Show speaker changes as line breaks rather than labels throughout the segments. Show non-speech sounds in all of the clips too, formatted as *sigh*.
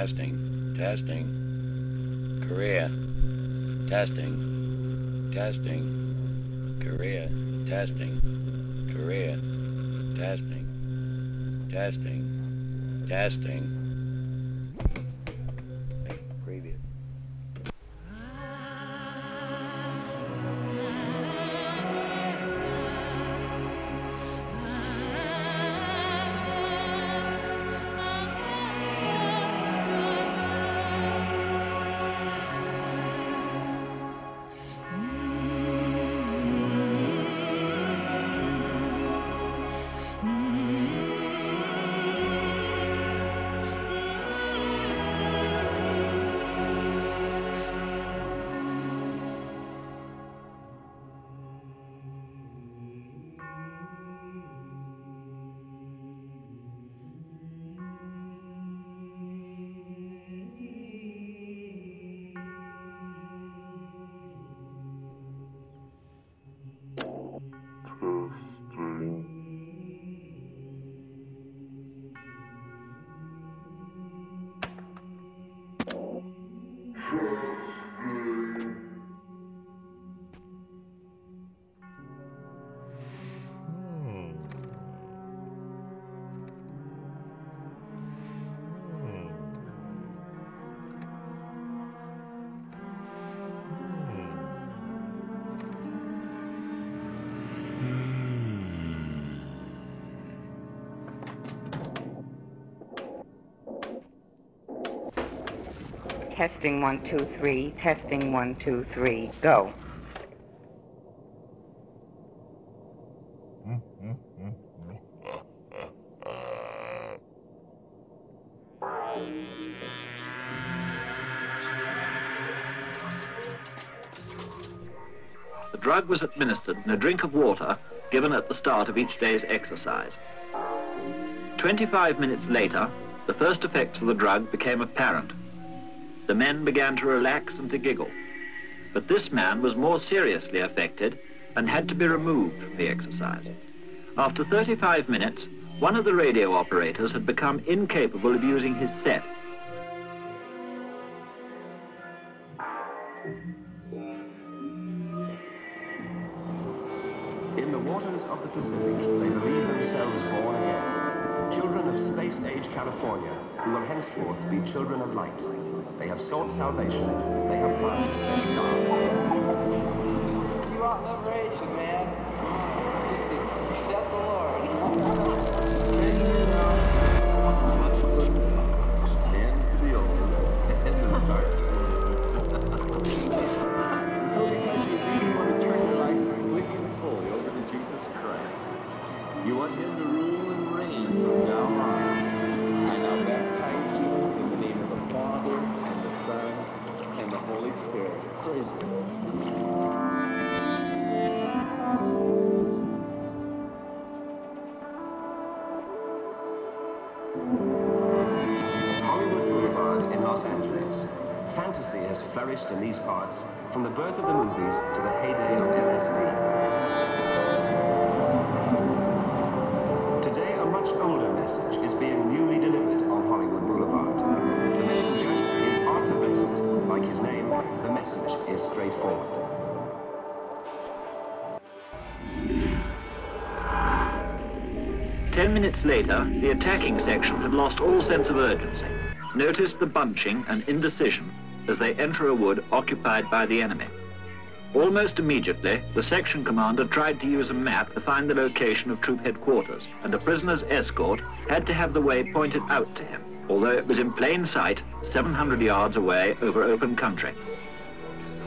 Testing, testing. Korea. Testing, testing. Korea. Testing, Korea. Testing, testing, testing. Previous.
Testing one, two, three. Testing one, two, three. Go.
The drug was administered in a drink of water given at the start of each day's exercise. 25 minutes later, the first effects of the drug became apparent. The men began to relax and to giggle. But this man was more seriously affected and had to be removed from the exercise. After 35 minutes, one of the radio operators had become incapable of using his set. Ten minutes later, the attacking section had lost all sense of urgency. Notice the bunching and indecision as they enter a wood occupied by the enemy. Almost immediately, the section commander tried to use a map to find the location of troop headquarters, and a prisoner's escort had to have the way pointed out to him, although it was in plain sight 700 yards away over open country.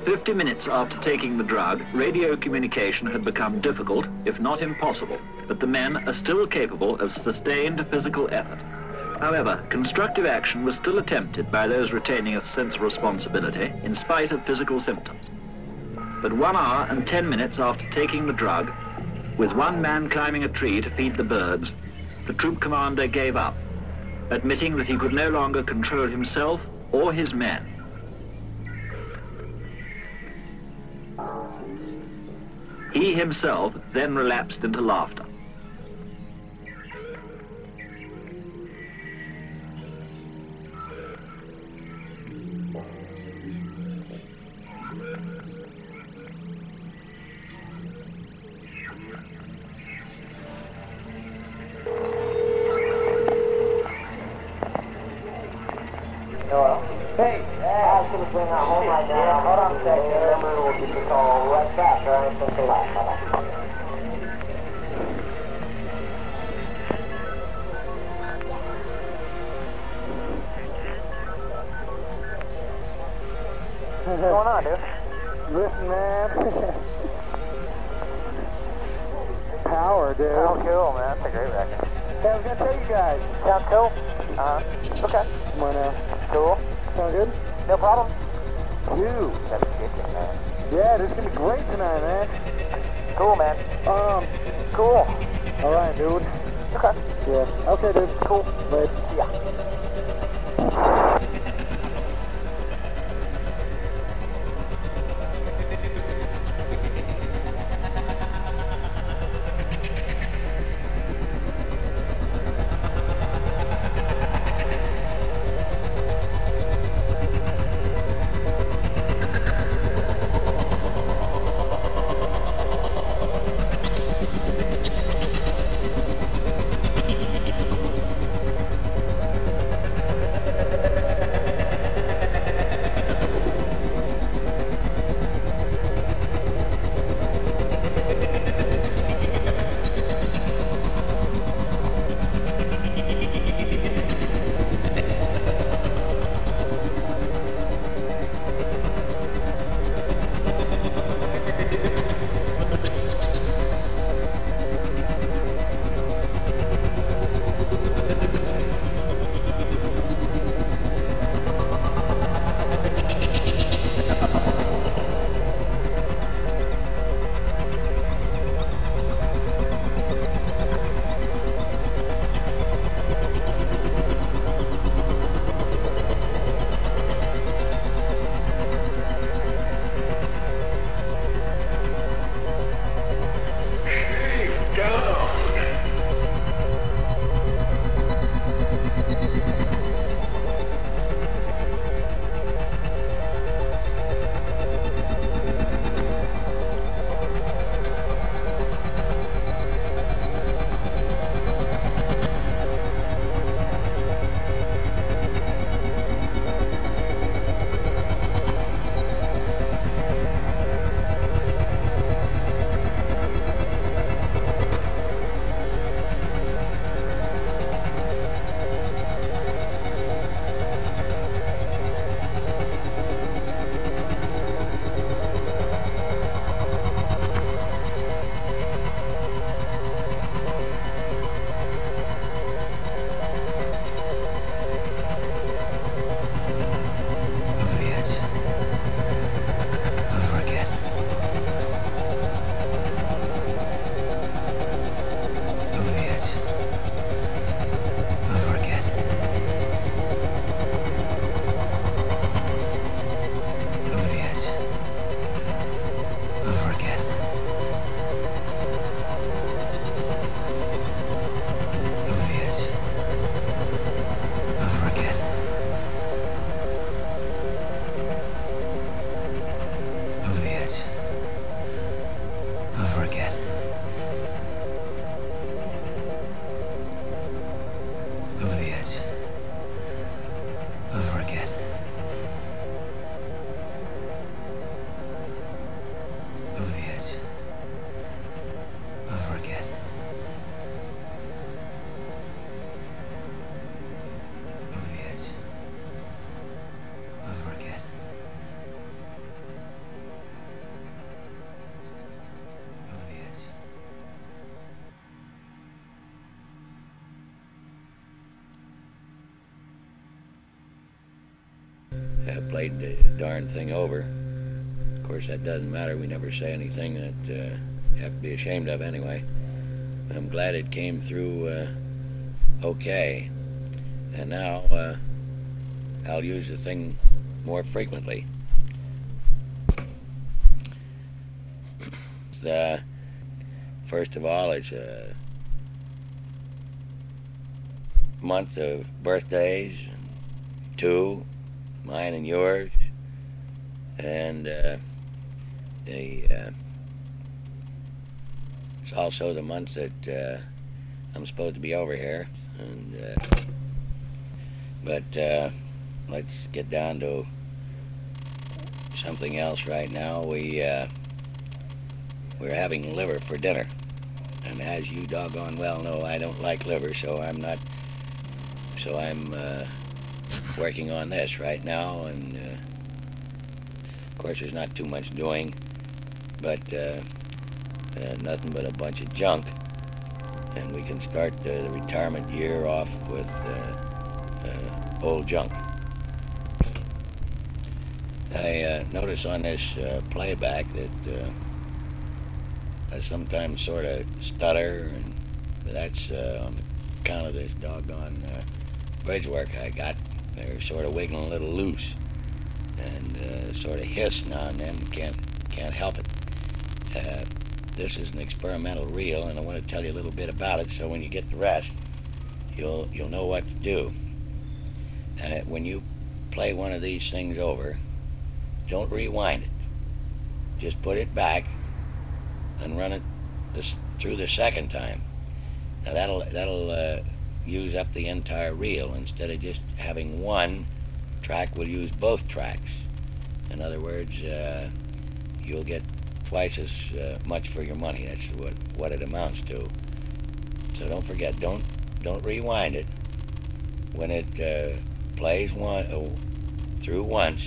Fifty minutes after taking the drug, radio communication had become difficult, if not impossible, but the men are still capable of sustained physical effort. However, constructive action was still attempted by those retaining a sense of responsibility in spite of physical symptoms. But one hour and ten minutes after taking the drug, with one man climbing a tree to feed the birds, the troop commander gave up, admitting that he could no longer control himself or his men. He himself then relapsed into laughter.
What's going on, dude?
Listen, man. Power, dude.
Oh, cool, man. That's a great record.
Hey, I was gonna tell you guys.
Sounds cool. Uh-huh. Okay.
Come on now.
Cool.
Sound good?
No problem.
You.
That's good, man.
Yeah, this is gonna be great tonight, man.
Cool, man.
Um,
Cool.
all right, dude.
Okay.
Yeah. Okay, dude. Cool. Later.
See
have played the darn thing over. Of course, that doesn't matter. We never say anything that uh, you have to be ashamed of anyway. I'm glad it came through uh, okay. And now uh, I'll use the thing more frequently. Uh, first of all, it's a month of birthdays, two, mine and yours, and uh, the uh, it's also the month that uh, I'm supposed to be over here, and uh, but uh, let's get down to something else right now. We uh, we're having liver for dinner, and as you doggone well know, I don't like liver, so I'm not. So I'm uh, working on this right now, and uh, of course, there's not too much doing, but uh, uh, nothing but a bunch of junk, and we can start the retirement year off with uh, uh, old junk. I notice on this playback that I sometimes sort of stutter, and that's on account of this doggone bridge work I got. They're sort of wiggling a little loose, and uh, sort of hiss now and then. Can't can't help it. Uh, this is an experimental reel, and I want to tell you a little bit about it. So when you get the rest, you'll you'll know what to do. Uh, when you play one of these things over, don't rewind it. Just put it back and run it this through the second time. Now that'll that'll uh, use up the entire reel instead of just having one track. We'll use both tracks. In other words, uh, you'll get twice as uh, much for your money. That's what what it amounts to. So don't forget, don't don't rewind it. When it uh, plays one uh, through once,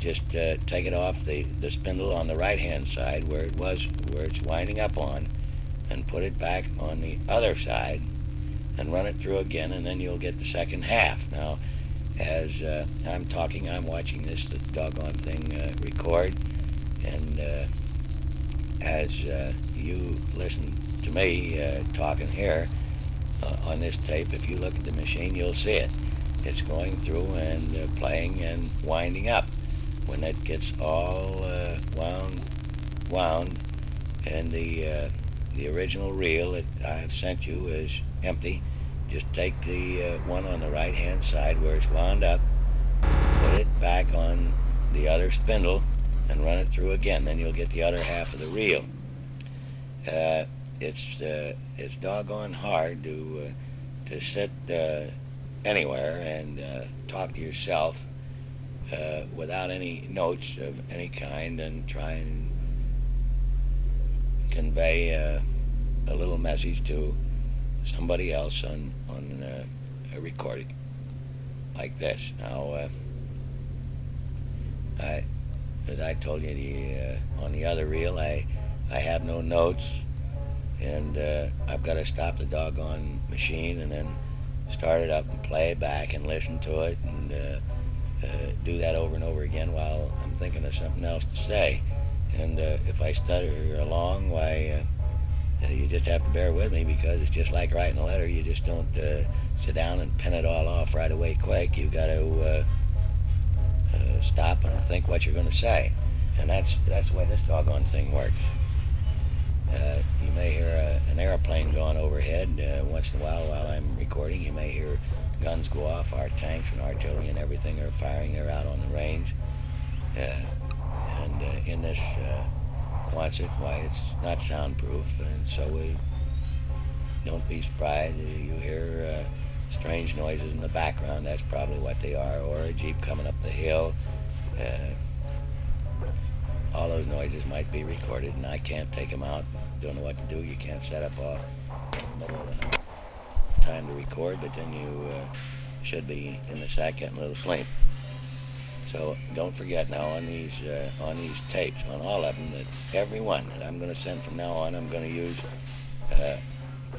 just uh, take it off the, the spindle on the right hand side where it was where it's winding up on and put it back on the other side and run it through again and then you'll get the second half. Now as uh, I'm talking I'm watching this doggone thing uh, record and uh, as uh, you listen to me uh, talking here uh, on this tape if you look at the machine you'll see it. It's going through and playing and winding up. When it gets all wound, wound, and the the original reel that I've sent you is empty, just take the uh, one on the right hand side where it's wound up, put it back on the other spindle, and run it through again. Then you'll get the other half of the reel. Uh, it's uh, it's doggone hard to uh, to sit uh, anywhere and uh, talk to yourself without any notes of any kind and try and convey uh, a little message to somebody else on on uh, a recording like this. Now, uh, I as I told you the, uh, on the other reel, I I have no notes, and uh, I've got to stop the doggone machine and then start it up and play back and listen to it and. Uh, do that over and over again while I'm thinking of something else to say. And uh, if I stutter along, why, uh, you just have to bear with me because it's just like writing a letter. You just don't uh, sit down and pen it all off right away quick. You've got to uh, uh, stop and think what you're going to say. And that's, that's the way this doggone thing works. Uh, you may hear a, an airplane going overhead once in a while while I'm recording. You may hear guns go off, our tanks and artillery and everything are firing. They're out on the range. Uh, in this uh, Quonset, why it's not soundproof, and so we don't be surprised if you hear uh, strange noises in the background. That's probably what they are, or a jeep coming up the hill. Uh, all those noises might be recorded, and I can't take them out. Don't know what to do. You can't set up a time to record, but then you uh, should be in the sack getting a little sleep. So don't forget now on these uh, on these tapes, on all of them, that every one that I'm going to send from now on, I'm going to use uh,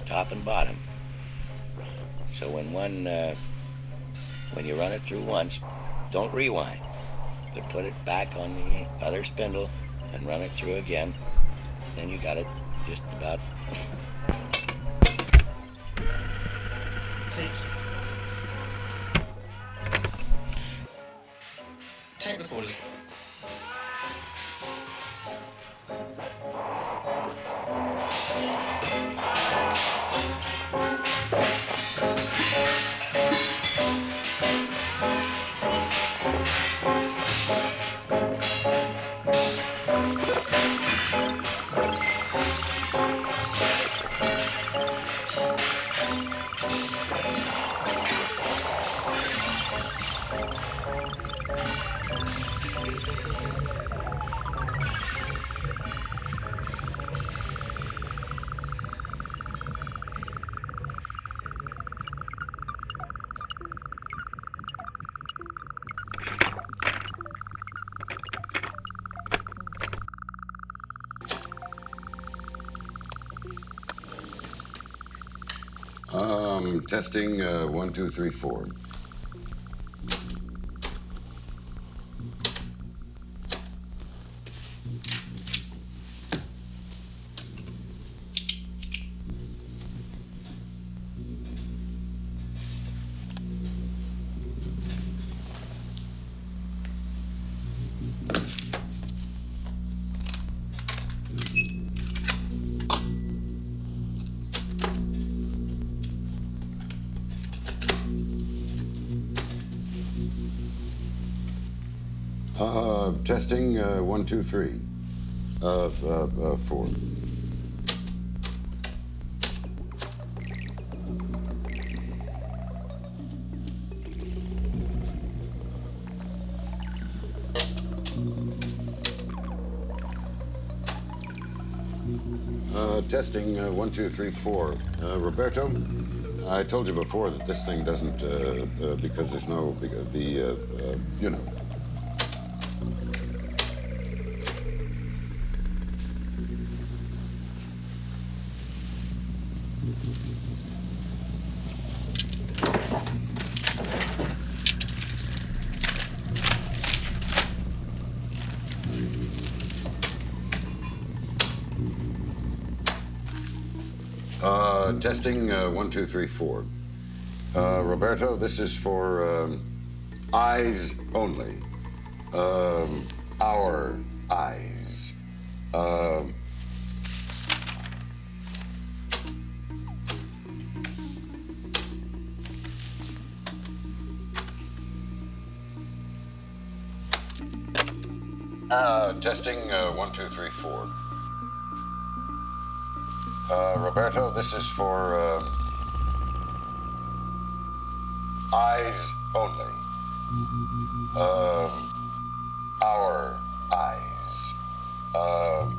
top and bottom. So when one uh, when you run it through once, don't rewind, but put it back on the other spindle and run it through again. Then you got it just about
tapes. Recorders. Testing uh, one, two, three, four. Testing uh, one, two, three. Uh, uh, uh, four. Uh, testing uh, one, two, three, four. Uh, Roberto, I told you before that this thing doesn't, uh, uh, because there's no, because the, uh, uh, you know. Testing uh, one, two, three, four. Uh, Roberto, this is for um, eyes only. Um, our eyes. Um, uh, testing uh, one, two, three, four. Uh, Roberto, this is for um, eyes only. Um, our eyes. Um,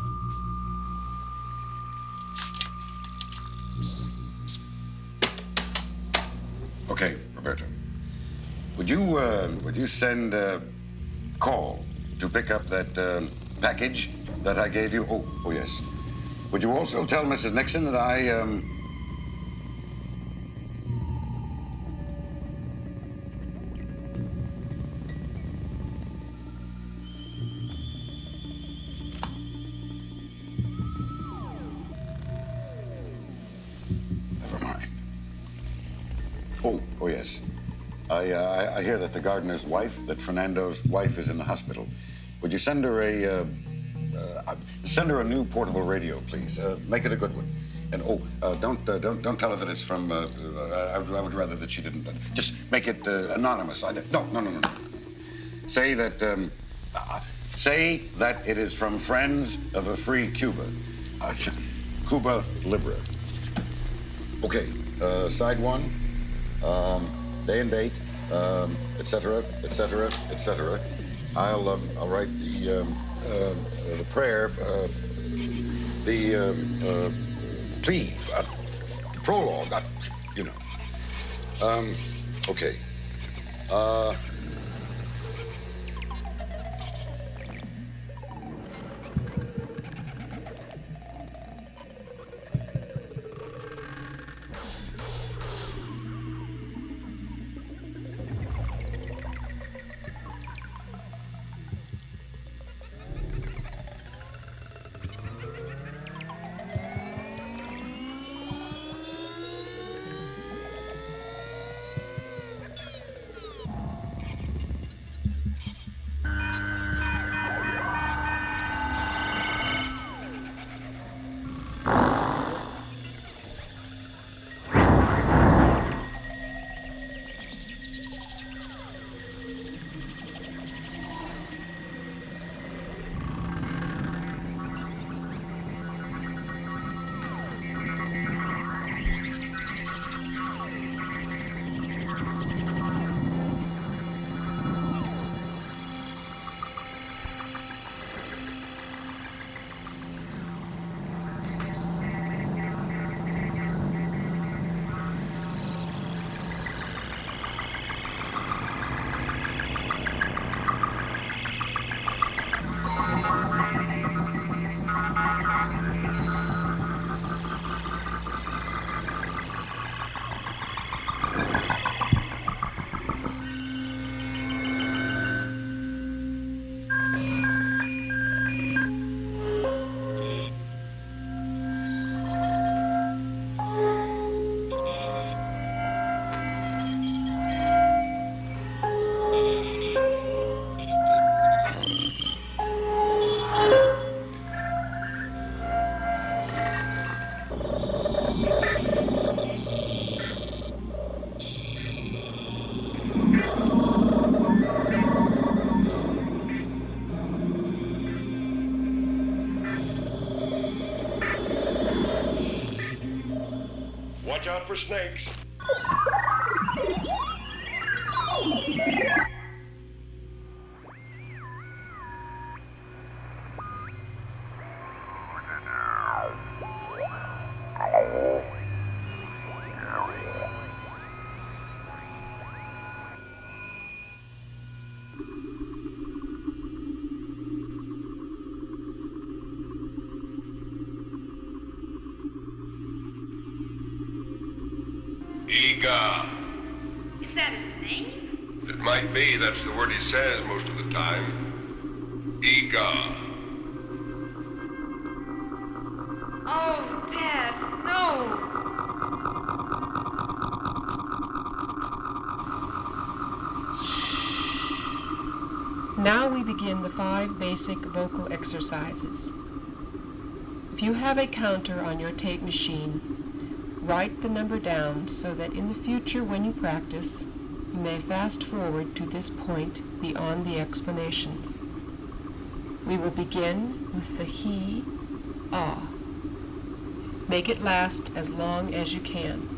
okay, Roberto. Would you uh, would you send a call to pick up that um, package that I gave you? Oh, oh yes. Would you also tell Mrs. Nixon that I, um... Never mind. Oh, oh yes. I, uh, I, hear that the gardener's wife, that Fernando's wife, is in the hospital. Would you send her a, uh, send her a new portable radio, please. Uh, make it a good one. And oh, uh, don't uh, don't don't tell her that it's from. Uh, I, would, I would rather that she didn't. just make it anonymous. I, no, no, no, no. Say that. Um, say that it is from friends of a free Cuba. *laughs* Cuba Libre. Okay. side one. Um, day and date, um, et cetera, et cetera, et cetera. I'll um, I'll write the. Um, uh, the prayer, uh, the, um, uh, the plea, the prologue, you know. Um, okay. Uh,
out. Ega.
Is that his name?
It might be. That's the word he says most of the time. Ega.
Oh, Dad, no.
Now we begin the five basic vocal exercises. If you have a counter on your tape machine, write the number down so that in the future when you practice, you may fast forward to this point beyond the explanations. We will begin with the he, ah. Make it last as long as you can.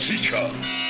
Come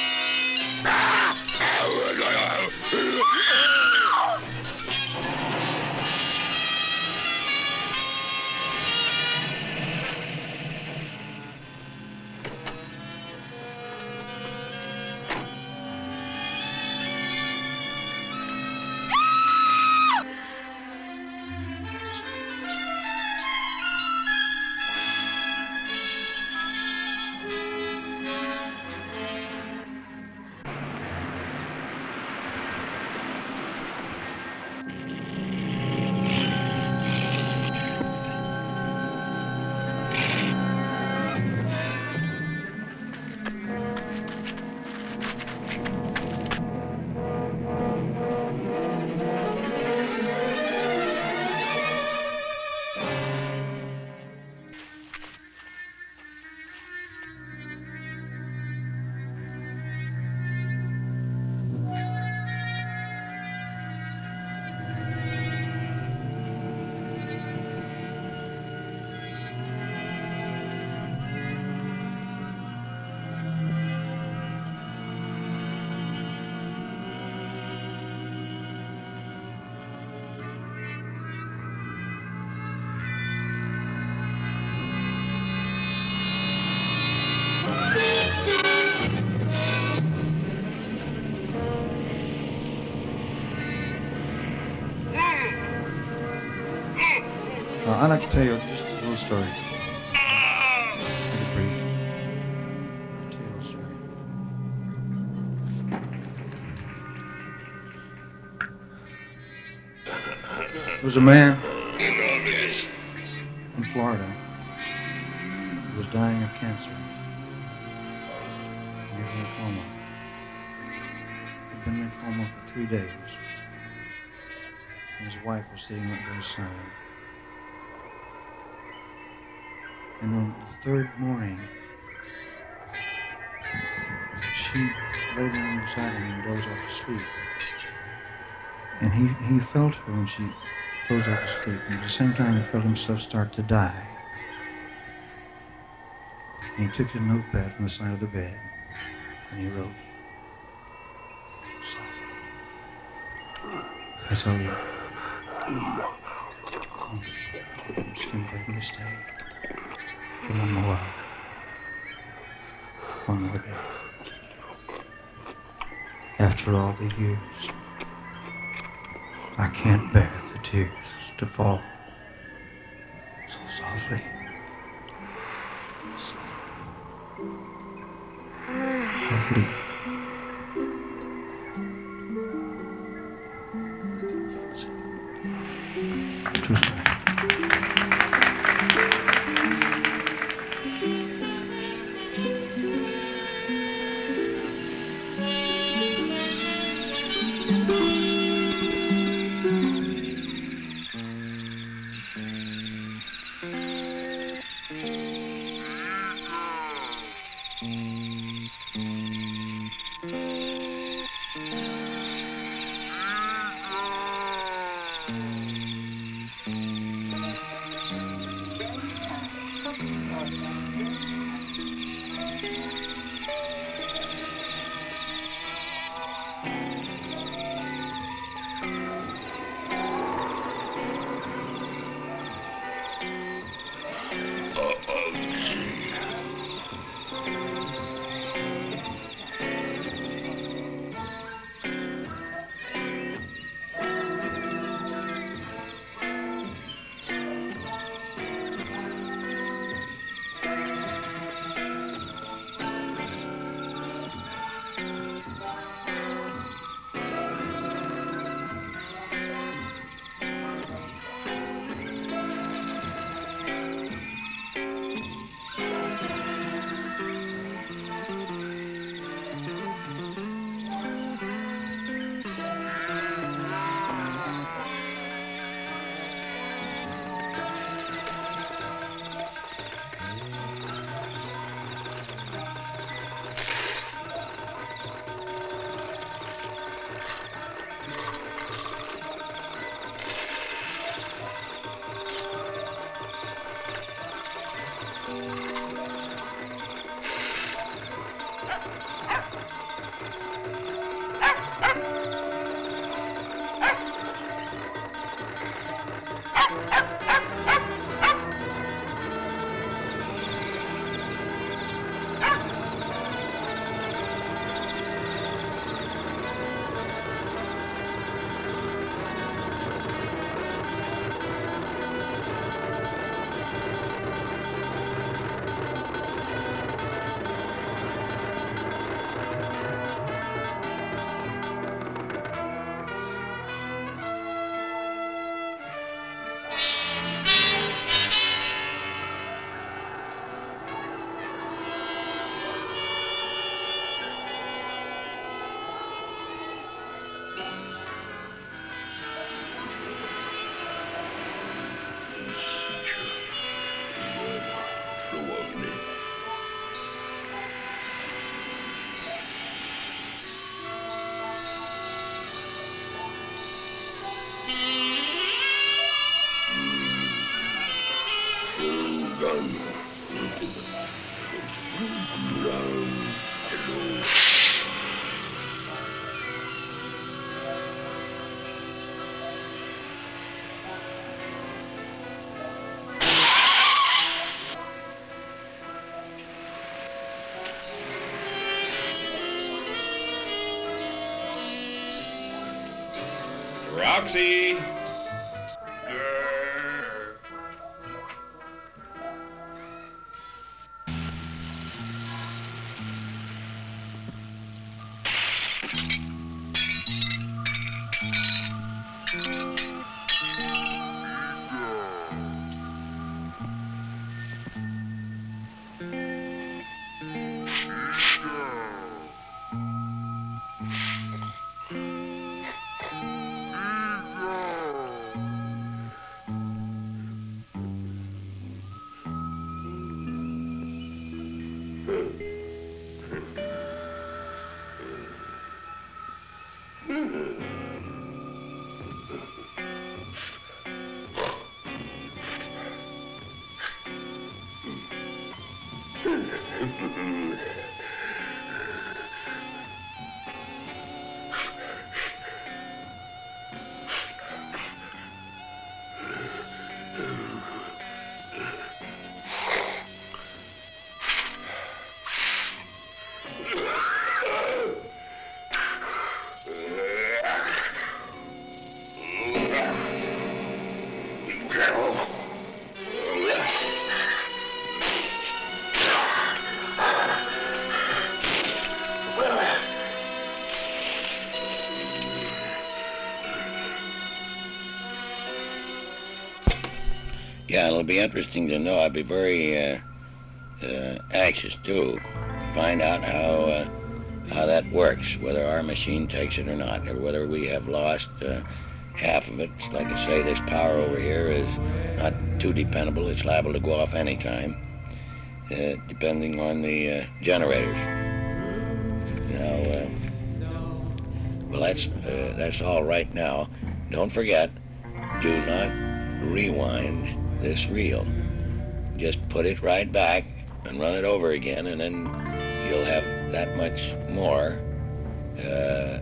like to tell you just a little story. Make it brief. I'll tell you a little story. There was a man in Florida who was dying of cancer. He was in a coma. He'd been in a coma for three days. And his wife was sitting right by his side. Third morning, she lay down beside him and dozed off to sleep. And he, he felt her when she dozed off to sleep. And at the same time, he felt himself start to die. And he took a notepad from the side of the bed and he wrote, softly, I shall leave. I'm just going to beg me to stay for one more one more day. After all the years, I can't bear the tears to fall so softly. Softly.
Roxy!
Yeah, it'll be interesting to know. I'd be very uh, uh, anxious to find out how uh, how that works, whether our machine takes it or not, or whether we have lost uh, half of it. Like I say, this power over here is not too dependable. It's liable to go off anytime, uh, depending on the uh, generators. Now, well, that's that's all right now. Don't forget, do not rewind this reel. Just put it right back and run it over again, and then you'll have that much more, uh,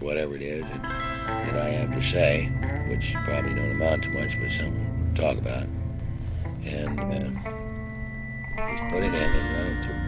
whatever it is that, that I have to say, which probably don't amount to much, but something to talk about. And uh, just put it in and run it through.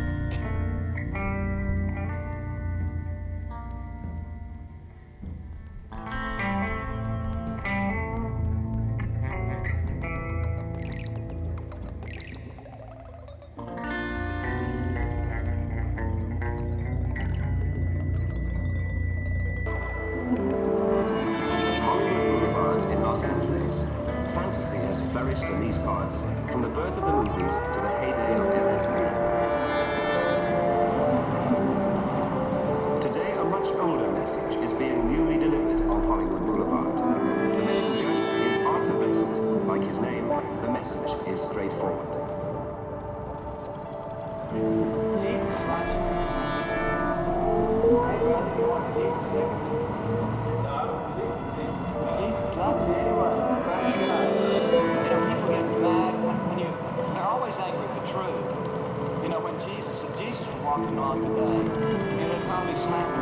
Older message is being newly delivered on Hollywood Boulevard. The messenger is Arthur Vincent. Like his name, the message is straightforward.
Jesus loves you. Jesus loves you. You know, people get mad when, you, they're always angry the truth. You know, when Jesus, Jesus was walking along today, you know, they'd probably slapping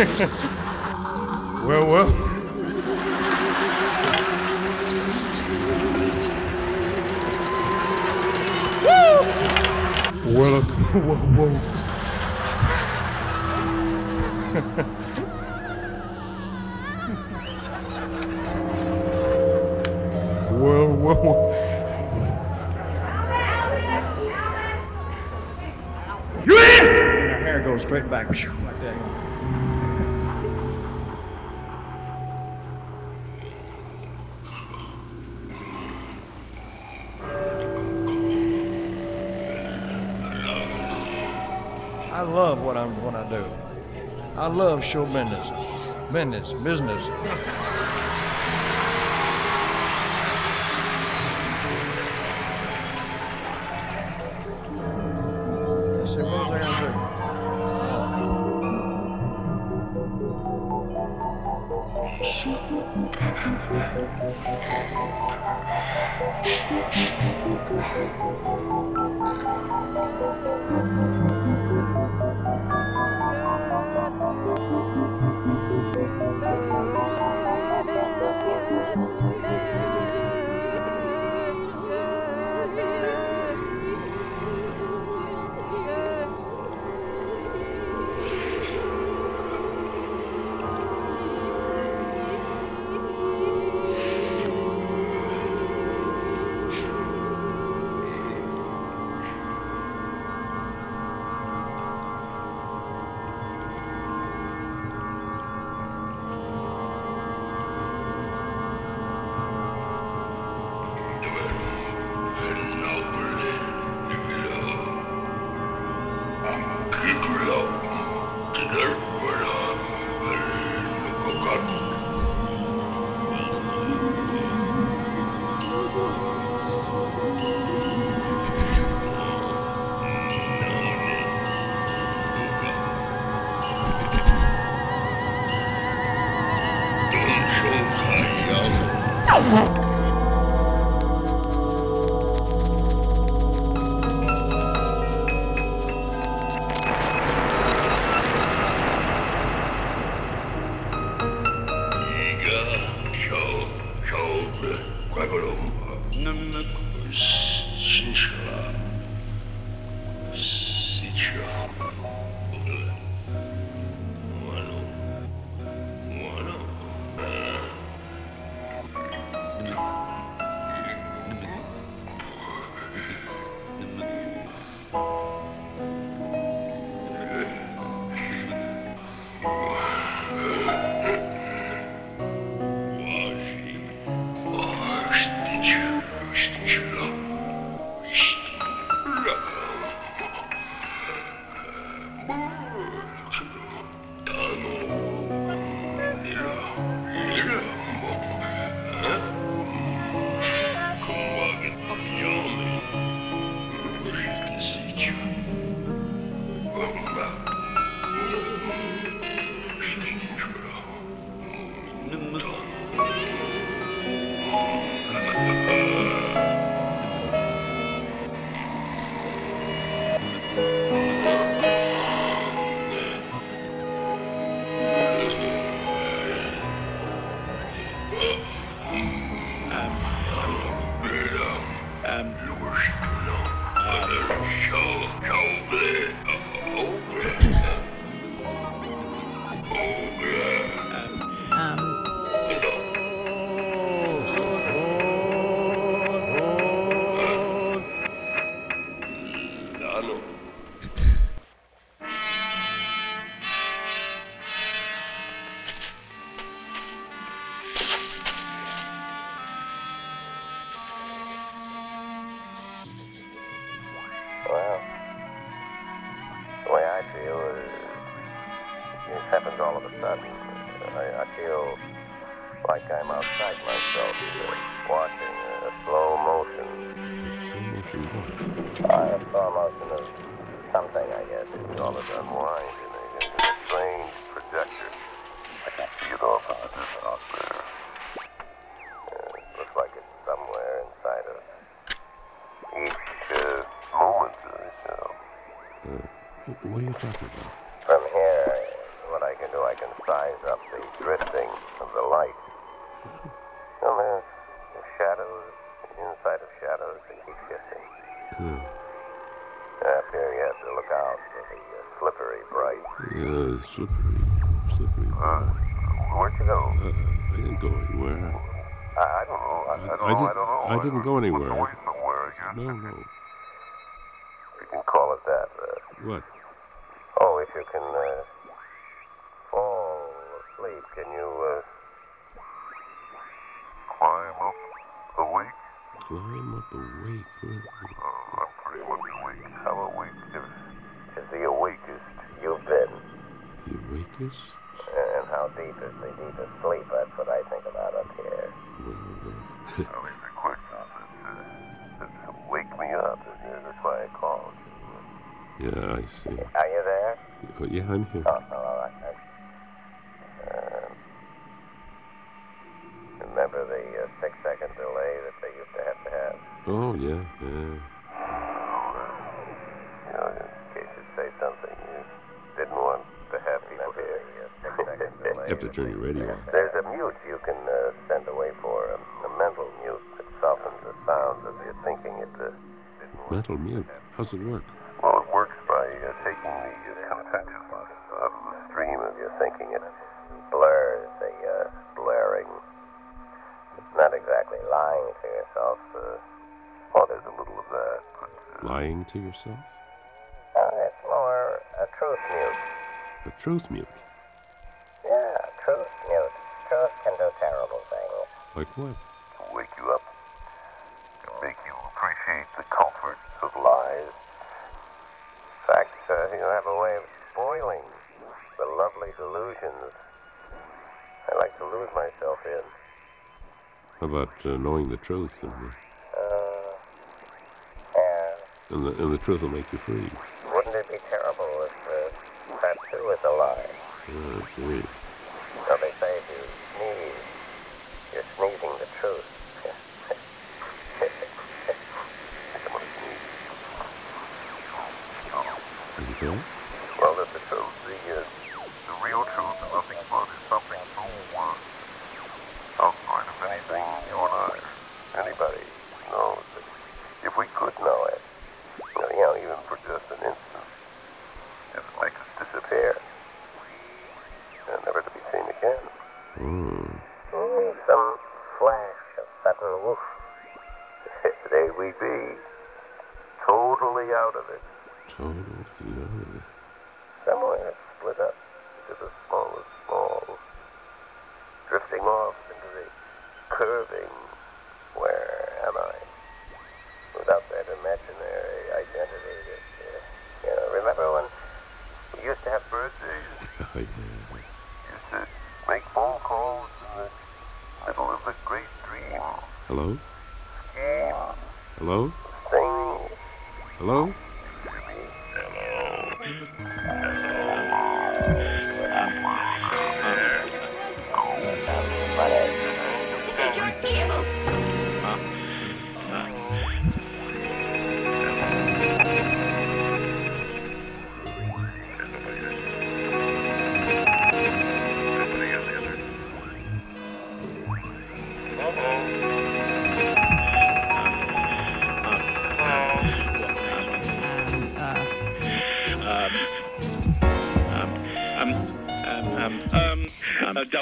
*laughs*
well, well. Well, whoa, uh, *laughs* whoa. well, whoa, whoa. You in? And her hair goes straight back like that. I love show business. Business, business. What
are you talking about?
From here, what I can do, I can size up the drifting of the light. *laughs* Well, there's the shadows, inside of shadows, they keep shifting.
Uh,
Up here, you have to look out for the uh, slippery bright.
yeah, slippery, slippery.
Uh, where'd you go?
Uh, I didn't go anywhere.
I, I don't know. I, I don't
I,
know.
did,
I don't know.
I didn't go anywhere.
Away somewhere again.
No, no.
You can call it that. Uh,
What?
Oh, if you can uh, fall asleep, can you uh, climb up awake?
Climb up awake.
Uh, I'm pretty much awake. How awake is, is the awakest you've been?
The awakest?
And how deep is the deepest sleep? That's what I think about up here.
Well, *laughs*
well, these are questions that, uh, that wake me up. That's why I called.
yeah, I see.
Are you there?
Oh, yeah, I'm here.
Oh, oh, all right. Uh, remember the uh, six-second delay that they used to have to have?
Oh, yeah, yeah.
You know, in case you say something you didn't want to have people hear. *laughs*
You have to turn your radio on.
There's a mute you can uh, send away for a, a mental mute that softens the sounds of your thinking. It uh,
Mental mute. How's it work?
well, it works by uh, taking the uh, contentiousness out the stream of your thinking. It blurs the uh, blaring. It's not exactly lying to yourself. Uh, well, there's a little of that. But,
Lying to yourself?
uh, it's more a truth mute.
A truth mute.
Yeah, truth mute. Truth can do terrible things.
Like what?
To wake you up. To make you appreciate the comfort of lies. In uh, you have a way of spoiling the lovely delusions I like to lose myself in.
How about uh, knowing the truth and the,
Uh, yeah.
and the, and the truth will make you free?
Wouldn't it be terrible if uh, that too is a lie?
Yeah, I see.
So they say if you sneeze, you're sneezing the truth.
Okay.
Well, that's the truth. The, uh, the real truth and nothing but is something so uh, outside of anything you and I, anybody knows. If we could know it, you know, even for just an instant, it would make us disappear. And never to be seen again.
Hmm.
Mm, some flash of sudden woof. *laughs* there we be. Totally out of it.
Totally out of it.
Somewhere split up into the smallest small, drifting off into the curving.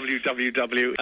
Www.